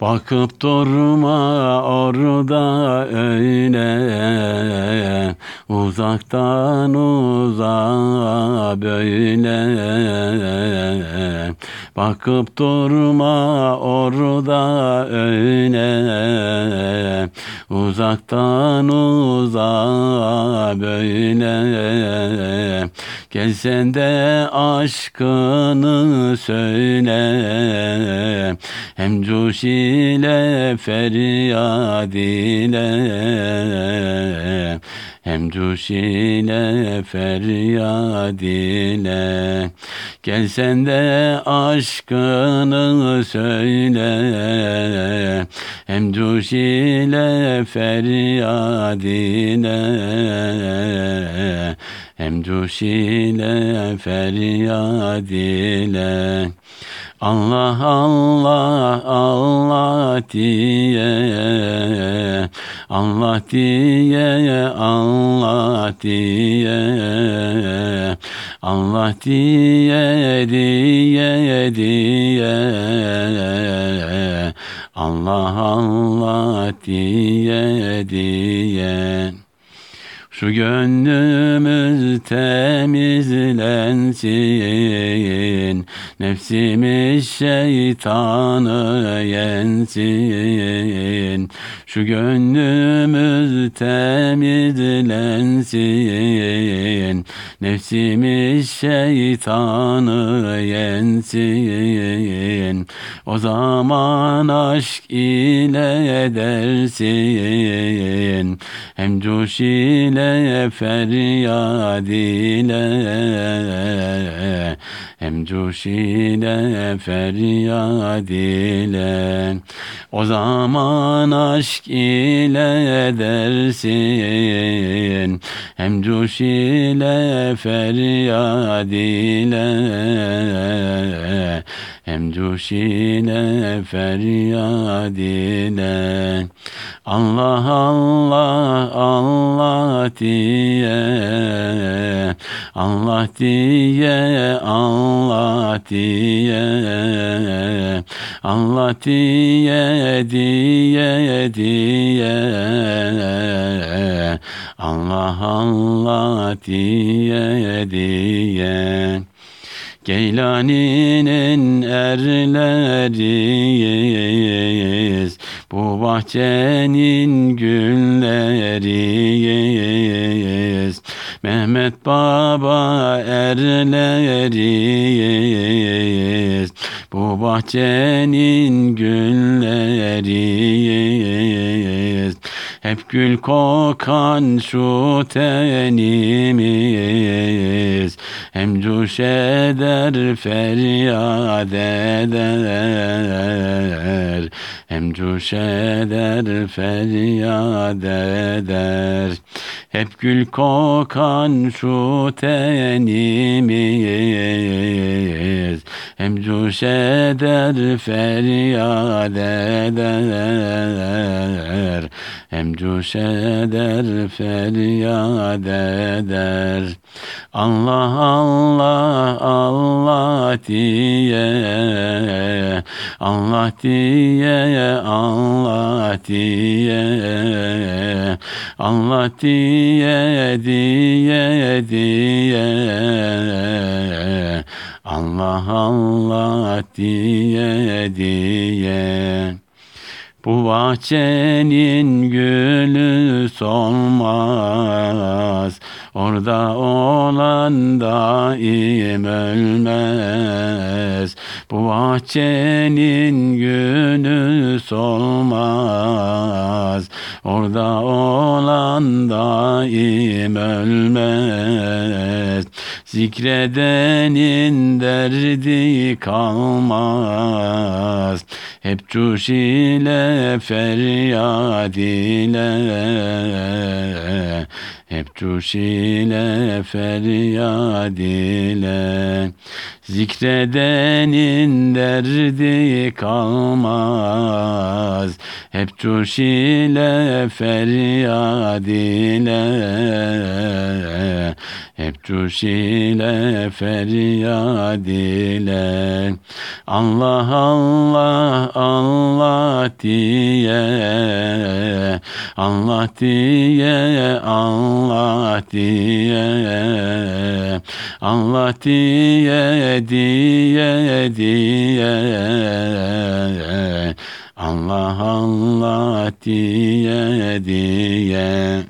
Bakıp durma orada öyle. Uzaktan uzağa böyle. Bakıp durma orada öyle. Uzaktan uzağa böyle Gelsen de aşkını söyle. Hem coş ile feryad ile. Hem coş ile feryad ile. Gelsen de aşkını söyle. Hem coş ile feryad ile Hem coş ile feryad ile Allah Allah Allah diye Allah diye Allah diye Allah diye diye diye Allah Allah diye diye şu gönlümüz temizlensin Nefsimiz şeytanı yensin. Şu gönlümüz temizlensin Nefsimiz şeytanı yensin. O zaman aşk ile dersin Hem coş ile feryad ile. Hem coş ile feryad ile. O zaman aşk ile dersin hem coş ile feryad ile hem coş ile feryad ile Allah Allah Allah diye Allah diye Allah diye Allah diye diye diye. Allah Allah diye diye. Geylani'nin erleriyiz Bu bahçenin gülleriyiz Mehmet Baba erleriyiz. Bu bahçenin gülleriyiz. Hep gül kokan şu tenimiz. Hem coş eder feryat eder. Hem coş eder feryat eder Hep gül kokan şu tenimiz. Hem coş eder feryat eder. Hem coş eder feryat eder. Allah Allah Allah diye Allah diye Allah diye Allah diye diye diye. Allah Allah diye diye. Bu bahçenin gülü solmaz. Orada olan daim ölmez. Bu bahçenin gülü solmaz Orada olan daim ölmez Zikredenin derdi kalmaz. Hep cuş ile feryad ile. Hep cuş ile feryad ile. Zikredenin derdi kalmaz. Hep cuş ile feryad ile Hep cuş ile feryad ile Allah Allah Allah diye Allah diye Allah diye Allah diye diye diye Allah Allah diye diye